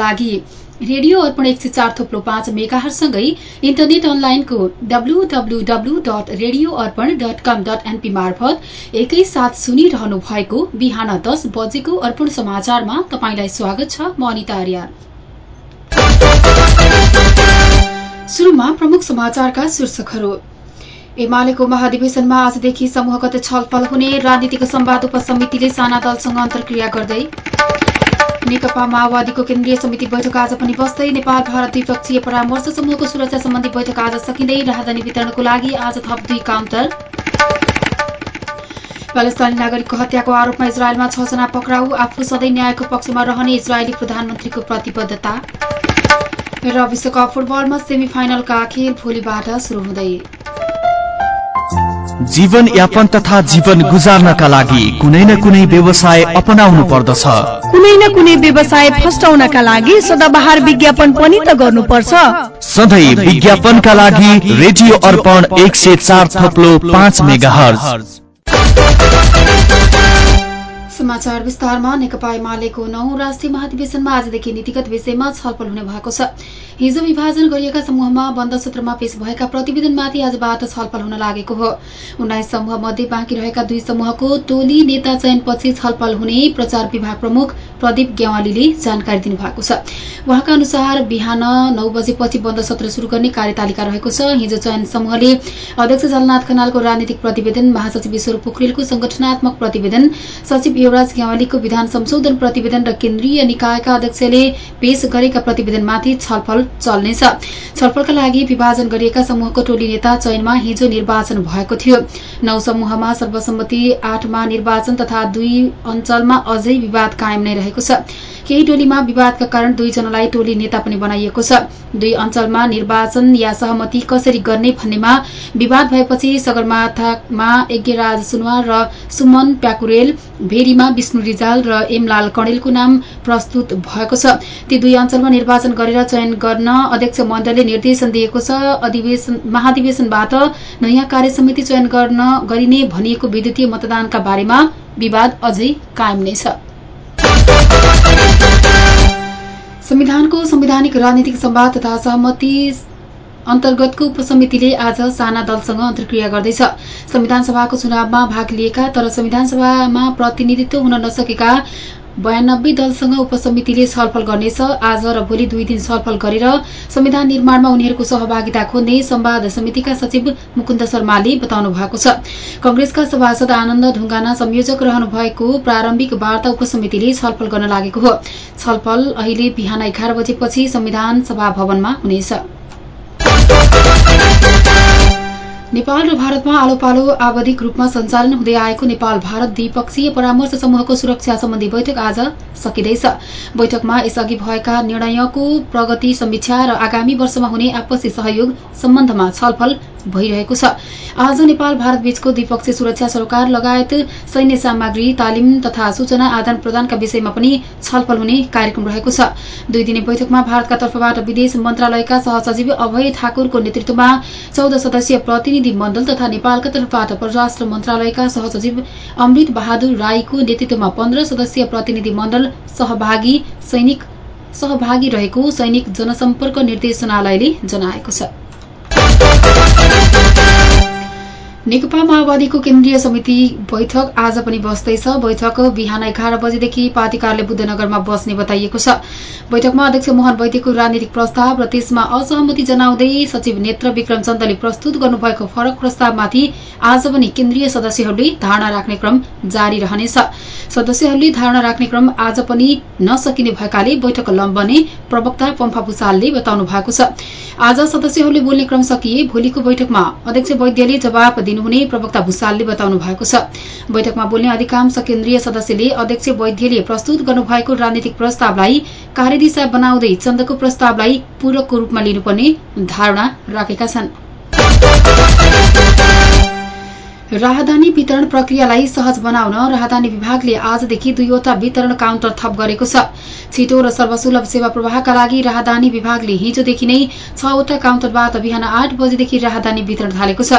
लागि रेडियो अर्पण एक सय चार थोप्लो पाँच मेगाहरूसँगै इन्टरनेट अनलाइनको WWW dot radio Arpan dot com dot np मार्फत एकैसाथ सुनिरहनु भएको बिहान दस बजेको अर्पण समाचारमा तपाईँलाई स्वागत छ म अनिता आर्या। एमालेको महाधिवेशनमा आजदेखि समूहगत छलफल हुने राजनीतिक सम्वाद उपसमितिले साना दलसँग अन्तर्क्रिया गर्दै नेकपा माओवादीको केन्द्रीय समिति बैठक आज पनि बस्दै नेपाल भारत द्विपक्षीय परामर्श समूहको सुरक्षा सम्बन्धी बैठक आज सकिँदै राहदानी वितरणको लागि आज थप दुई काउन्टर। प्यालेस्तानी नागरिकको हत्याको आरोपमा इजरायलमा छजना पक्राउ आफू सधैँ न्यायको पक्षमा रहने इजरायली प्रधानमन्त्रीको प्रतिबद्धता। र विश्वकप फुटबलमा सेमी फाइनलका खेल भोलिबाट शुरू हुँदै। जीवन यापन तथा जीवन गुजार्नका लागि कुनै न कुनै व्यवसाय अपनाउनु पर्दछ। कुनै न कुनै व्यवसाय फस्टाउनका लागि सदाबहार विज्ञापन पनि त गर्नुपर्छ। सधैँ विज्ञापनका लागि रेडियो अर्पण एक सय चार थप्लो पाँच मेगा समाचार विस्तारमा नेकपा एमालेको नौ राष्ट्रिय महाधिवेशनमा आजदेखि नीतिगत विषयमा छलफल हुने भएको छ। हिजो विभाजन गरिएका समूहमा बन्द सूत्रमा पेश भएका प्रतिवेदनमाथि आजबाट छलफल हुन लागेको हो। उन्नाइस समूह मध्ये बाँकी रहेका दुई समूहको टोली नेता चयनपछि छलफल हुने प्रचार विभाग प्रमुख प्रदीप गेवालीले जानकारी दिनुभएको छ। उहाँका अनुसार बिहान नौ बजेपछि बन्द सत्र शुरू गर्ने कार्यतालिका रहेको छ। हिजो चयन समूहले अध्यक्ष झलनाथ खनालको राजनीतिक प्रतिवेदन महासचिव ईश्वर पोखरेलको संगठनात्मक प्रतिवेदन सचिव युवराज गेवालीको विधान संशोधन प्रतिवेदन र केन्द्रीय निकायका अध्यक्षले पेश गरेका प्रतिवेदनमाथि छलफल चल्नेछ। छलफलका लागि विभाजन गरिएका समूहको टोली नेता चयनमा हिजो निर्वाचन भएको थियो। नौ समूहमा सर्वसम्मति आठमा निर्वाचन तथा दुई अञ्चलमा अझै विवाद कायम नै रहेको छ। केही टोलीमा विवादका कारण दुईजनालाई टोली नेता पनि बनाइएको छ। दुई अञ्चलमा निर्वाचन या सहमति कसरी गर्ने भन्नेमा विवाद भएपछि सगरमाथामा यज्ञराज सुनवार र सुमन प्याकुरेल भेरीमा विष्णु रिजाल र एमलाल कणेलको नाम प्रस्तुत भएको छ। ती दुई अञ्चलमा निर्वाचन गरेर चयन गर्न अध्यक्ष मण्डलले निर्देशन दिएको छ। महाधिवेशनबाट नयाँ कार्य समिति चयन गर्न गरिने भनिएको विद्युतीय मतदानका बारेमा विवाद अझै कायम नै छ। संविधानको संवैधानिक राजनीतिक सम्वाद तथा सहमति अन्तर्गतको उपसमितिले आज साना दलसँग अन्तर्क्रिया गर्दैछ। संविधान सभाको चुनावमा भाग लिएका तर संविधान सभामा प्रतिनिधित्व हुन नसकेका बयानब्बे दलसँग उपसमितिले छलफल गर्नेछ। आज र भोलि दुई दिन छलफल गरेर संविधान निर्माणमा उनीहरूको सहभागिता खोज्ने संवाद समितिका सचिव मुकुन्द शर्माले बताउनु भएको छ। कंग्रेसका सभासद आनन्द ढुङ्गाना संयोजक रहनु भएको प्रारम्भिक वार्ता उपसमितिले छलफल गर्न लागेको हो। छलफल अहिले बिहान एघार बजेपछि संविधान सभा भवनमा हुनेछ। नेपाल र भारतमा आलो पालो आवधिक रूपमा सञ्चालन हुँदै आएको नेपाल भारत द्विपक्षीय परामर्श समूहको सुरक्षा सम्बन्धी बैठक आज सकिँदैछ। बैठकमा यसअघि भएका निर्णयको प्रगति समीक्षा र आगामी वर्षमा हुने आपसी सहयोग सम्बन्धमा छलफल भइरहेको छ। आज नेपाल भारत बीचको द्विपक्षीय सुरक्षा सरोकार लगायत सैन्य सामग्री तालिम तथा सूचना आदान प्रदानका विषयमा पनि छलफल हुने कार्यक्रम रहेको छ। दुई दिने बैठकमा भारतका तर्फबाट विदेश मन्त्रालयका सहसचिव अभय ठाकुरको नेतृत्वमा चौध सदस्यीय प्रतिनिधि मण्डल तथा नेपालका तर्फबाट परराष्ट्र मन्त्रालयका सहसचिव अमृत बहादुर राईको नेतृत्वमा पन्ध्र सदस्यीय प्रतिनिधि मण्डल सहभागी सैनिक सहभागी रहेको सैनिक जनसम्पर्क निर्देशनालयले जनाएको छ। नेकपा माओवादीको केन्द्रीय समिति बैठक आज पनि बस्दैछ। बैठक बिहान एघार बजेदेखि पार्टी कार्यालय बुद्धनगरमा बस्ने बताइएको छ। बैठकमा अध्यक्ष मोहन वैद्यको राजनीतिक प्रस्ताव र त्यसमा असहमति जनाउँदै सचिव नेत्र विक्रम चन्दले प्रस्तुत गर्नुभएको फरक प्रस्तावमाथि आज पनि केन्द्रीय सदस्यहरूले धारणा राख्ने क्रम जारी रहनेछ। सदस्यहरूले धारणा राख्ने क्रम आज पनि नसकिने भएकाले बैठक लम्बने प्रवक्ता पम्फा भूषालले बताउनु भएको छ। आज सदस्यहरूले बोल्ने क्रम सकिए भोलिको बैठकमा अध्यक्ष वैद्यले जवाब दिनुहुने प्रवक्ता भूषालले बताउनु भएको छ। बैठकमा बोल्ने अधिकांश केन्द्रीय सदस्यले अध्यक्ष वैद्यले प्रस्तुत गर्नुभएको राजनीतिक प्रस्तावलाई कार्यदिशा बनाउँदै चन्दको प्रस्तावलाई पूरकको रूपमा लिनुपर्ने धारणा राखेका छन्। राहदानी वितरण प्रक्रियालाई सहज बनाउन राहदानी विभागले आजदेखि दुईवटा वितरण काउन्टर थप गरेको छ। छिटो र सर्वसुलभ सेवा प्रवाहका लागि राहदानी विभागले हिजोदेखि नै छवटा काउन्टरबाट बिहान आठ बजेदेखि राहदानी वितरण थालेको छ।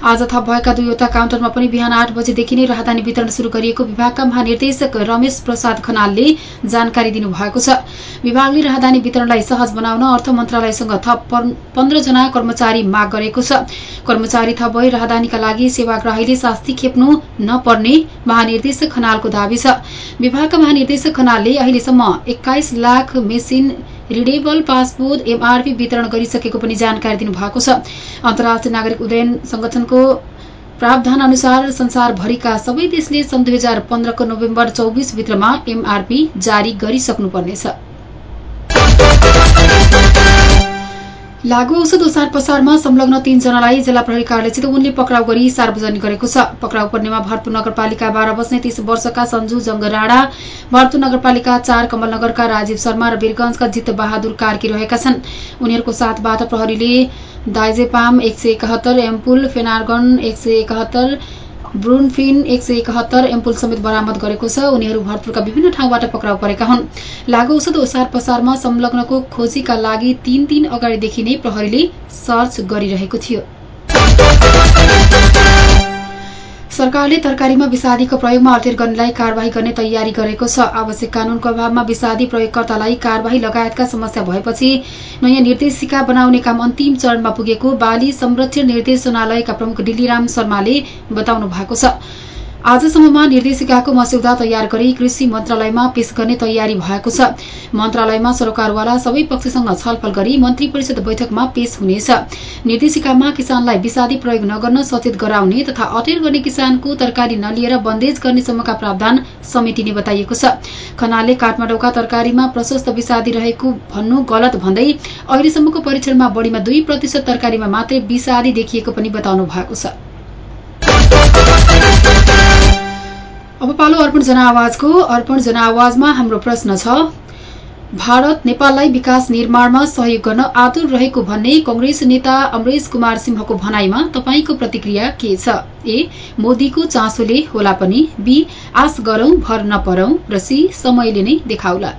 आज थप भएका दुईवटा काउन्टरमा पनि बिहान आठ बजेदेखि नै राहदानी वितरण शुरू गरिएको विभागका महानिर्देशक रमेश प्रसाद खनालले जानकारी दिनुभएको छ। विभागले राहदानी वितरणलाई सहज बनाउन अर्थ मन्त्रालयसँग थप पन्ध्रजना कर्मचारी माग गरेको छ। कर्मचारी थप भए राहदानीका लागि सेवाग्राहीले शास्ति खेप्नु नपर्ने महानिर्देशक खनालको दावी छ। विभागका महानिर्देशक खनालले अहिलेसम्म एक्काइस lakh machine readable passport MRP वितरण गरिसकेको पनि जानकारी दिनुभएको छ। अन्तर्राष्ट्रिय नागरिक उड्डयन संगठनको प्रावधान अनुसार संसारभरिका सबै देशले सन् दुई हजार पन्ध्रको नोभेम्बर चौबिस भित्रमा एमआरपी जारी गरिसक्नुपर्नेछ। लागू औषध ओसार पसारमा संलग्न तीनजनालाई जिल्ला प्रहरी कार्यालय चितवनले पक्राउ गरी सार्वजनिक गरेको छ। पक्राउ पर्नेमा भरतपुर नगरपालिका बाह्र बस्ने तीस वर्षका सञ्जु जंग राणा भरतपुर नगरपालिका चार कमलनगरका राजीव शर्मा र वीरगंजका जित बहादुर कार्की रहेका छन्। उनीहरूको साथबाट प्रहरीले दाइजेपाम एक सय एकहत्तर एम्पुल फेनार्गन एक सय एकहत्तर ब्रुनफिन एक सय एकहत्तर एम्पुल समेत बरामद गरेको छ। उनीहरू भरतपुरका विभिन्न ठाउँबाट पक्राउ परेका हुन्। लागु औषध ओसार पसारमा संलग्नको खोजीका लागि तीन दिन अगाडिदेखि नै प्रहरीले सर्च गरिरहेको थियो। सरकारले तरकारीमा विषादीको प्रयोगमा अल्टेर गर्नेलाई कार्यवाही गर्ने तयारी गरेको छ। आवश्यक कानूनको अभावमा विषादी प्रयोगकर्तालाई कार्यवाही लगायतका समस्या भएपछि नयाँ निर्देशिका बनाउने काम अन्तिम चरणमा पुगेको बाली संरक्षण निर्देशनालयका प्रमुख डिल्लीराम शर्माले बताउनु भएको छ। आजसम्ममा निर्देशिकाको मस्यौदा तयार गरी कृषि मन्त्रालयमा पेश गर्ने तयारी भएको छ। मन्त्रालयमा सरोकारवाला सबै पक्षसँग छलफल गरी मन्त्री परिषद बैठकमा पेश हुनेछ। निर्देशिकामा किसानलाई विषादी प्रयोग नगर्न सचेत गराउने तथा अटेर गर्ने किसानको तरकारी नलिएर बन्देज गर्नेसम्मका प्रावधान समेटिने बताइएको छ। खनालले काठमाडौँका तरकारीमा प्रशस्त विषादी रहेको भन्नु गलत भन्दै अहिलेसम्मको परीक्षणमा बढ़ीमा दुई प्रतिशत तरकारीमा मात्रै विषादी देखिएको पनि बताउनु भएको छ। अब पालो अर्पण जनआवाजको अर्पण जनआवाजमा हाम्रो प्रश्न छ। भारत नेपाललाई विकास निर्माणमा सहयोग गर्न आतुर रहेको भन्ने कंग्रेस नेता अमरेश कुमार सिंहको भनाईमा तपाईँको प्रतिक्रिया के छ? ए मोदीको चासोले होला पनि बी आश गरौं भर नपरौं र सी समयले नै देखाउला।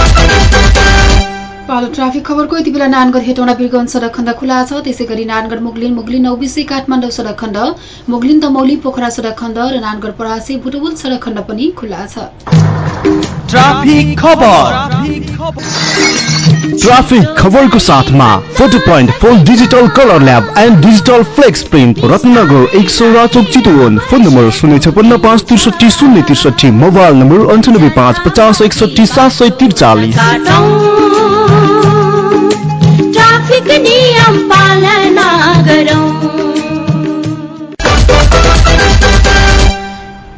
पालो ट्राफिक खबरको यति बेला नानगढ हेटौँडा वीरगञ्ज सडक खण्ड खुला छ। त्यसै गरी नानगढ मुगलिन मुगलिन नौबिसी काठमाडौँ सडक खण्ड मुगलिन दमौली पोखरा सडक खण्ड र नानगढ परासी बुटबुल सडक खण्ड पनि खुला छ। ट्राफिक खबर। ट्राफिक खबरको साथमा photo point four digital colour lab and digital flex print Ratnanagar एक सौ राचोक चितवन। फोन नम्बर शून्य छपन्न पाँच त्रिसठी शून्य त्रिसठी मोबाइल नम्बर अन्ठानब्बे पाँच पचास एकसठी सात सय त्रिचालिस।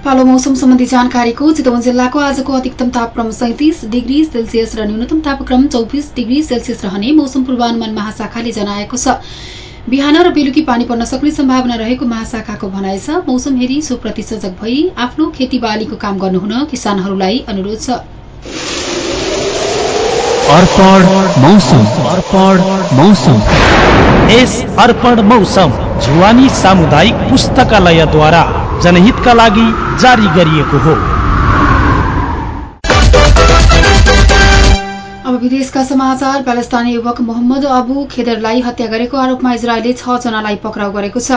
पालो मौसम सम्बन्धी जानकारीको चितवन जिल्लाको आजको अधिकतम तापक्रम सैतिस डिग्री सेल्सियस र न्यूनतम तापक्रम चौबिस डिग्री सेल्सियस रहने मौसम पूर्वानुमान महाशाखाले जनाएको छ। बिहान र बेलुकी पानी पर्न सक्ने सम्भावना रहेको महाशाखाको भनाइ छ। मौसम हेरी सोप्रति सजग भई आफ्नो खेतीबालीको काम गर्नुहुन किसानहरूलाई अनुरोध छ। अर्पण मौसम। अर्पण मौसम। यस अर्पण मौसम जुवानी सामुदायिक पुस्तकालयद्वारा जनहितका लागि जारी गरिएको हो। अब विदेशका समाचार प्यालेस्तानी युवक मोहम्मद अबु खेदरलाई हत्या गरेको आरोपमा इजरायलले छ जनालाई पक्राउ गरेको छ।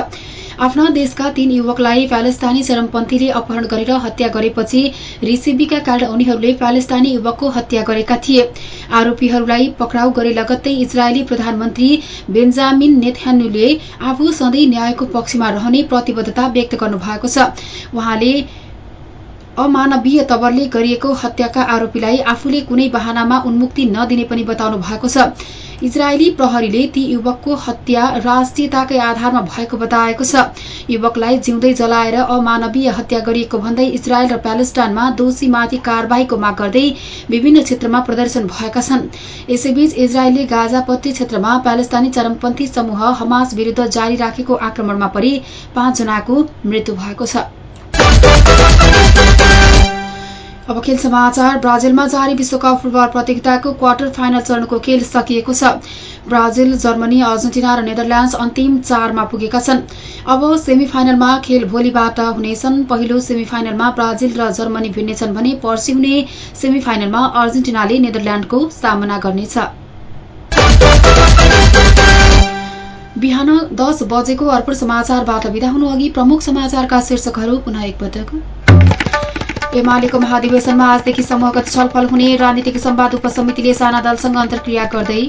आफ्ना देशका तीन युवकलाई प्यालेस्तानी चरमपन्थीले अपहरण गरेर हत्या गरेपछि रिसिबीका कारण उनीहरूले प्यालेस्तानी युवकको हत्या गरेका थिए। आरोपीहरूलाई पक्राउ गरे लगत्तै इजरायली प्रधानमन्त्री बेन्जामिन नेथ्यानुले आफू सधैँ न्यायको पक्षमा रहने प्रतिबद्धता व्यक्त गर्नु भएको छ। उहाँले अमानवीय तवरले गरिएको हत्याका आरोपीलाई आफूले कुनै बहानामा उन्मुक्ति नदिने पनि बताउनु भएको छ। इजरायली प्रहरीले ती युवकको हत्या राष्ट्रियताकै आधारमा भएको बताएको छ। युवकलाई जिउँदै जलाएर अमानवीय हत्या गरिएको भन्दै इजरायल र प्यालेस्टाइनमा दोषीमाथि कार्यवाहीको माग गर्दै विभिन्न क्षेत्रमा प्रदर्शन भएका छन्। यसैबीच इजरायलले गाजापट्टी क्षेत्रमा प्यालेस्तानी चरमपन्थी समूह हमास विरूद्ध जारी राखेको आक्रमणमा परि पाँचजनाको मृत्यु भएको छ। अब खेल समाचार। ब्राजिलमा जारी विश्वकप फुटबल प्रतियोगिताको क्वार्टर फाइनल चरणको खेल सकिएको छ। ब्राजिल जर्मनी अर्जेन्टिना र नेदरल्याण्ड्स अन्तिम चारमा पुगेका छन्। अब सेमी फाइनलमा खेल भोलिबाट हुनेछन्। पहिलो सेमी फाइनलमा ब्राजिल र जर्मनी भिड्नेछन् भने पर्सि हुने सेमी फाइनलमा अर्जेन्टिनाले नेदरल्याण्डको सामना गर्नेछ। बिहान दस बजेको अर्पण समाचारबाट विदा हुनु अघि प्रमुख समाचारका शीर्षकहरू पुनः एकपटक एमालेको महाधिवेशनमा आजदेखि समूहगत छलफल हुने राजनीतिक सम्वाद उपसमितिले साना दलसँग अन्तर्क्रिया गर्दै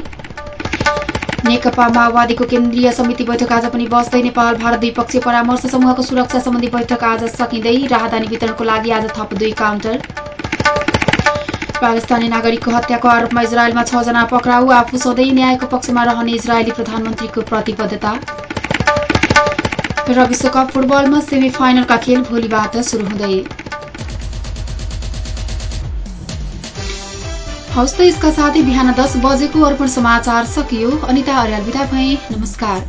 नेकपा माओवादीको केन्द्रीय समिति बैठक आज पनि बस्दै नेपाल भारत द्विपक्षीय परामर्श समूहको सुरक्षा सम्बन्धी बैठक आज सकिँदै राहदानी वितरणको लागि आज थप दुई काउन्टर। पाकिस्तानी नागरिकको हत्याको आरोपमा इजरायलमा छजना पक्राउ आफू सधैँ न्यायको पक्षमा रहने इजरायली प्रधानमन्त्रीको प्रतिबद्धता। र विश्वकप फुटबलमा सेमी फाइनलका खेल भोलिबाट सुरु हुँदै। हौस् त यसका साथै बिहान दस बजेको अर्पण समाचार सकियो। अनिता अर्याल बिदा भए। नमस्कार।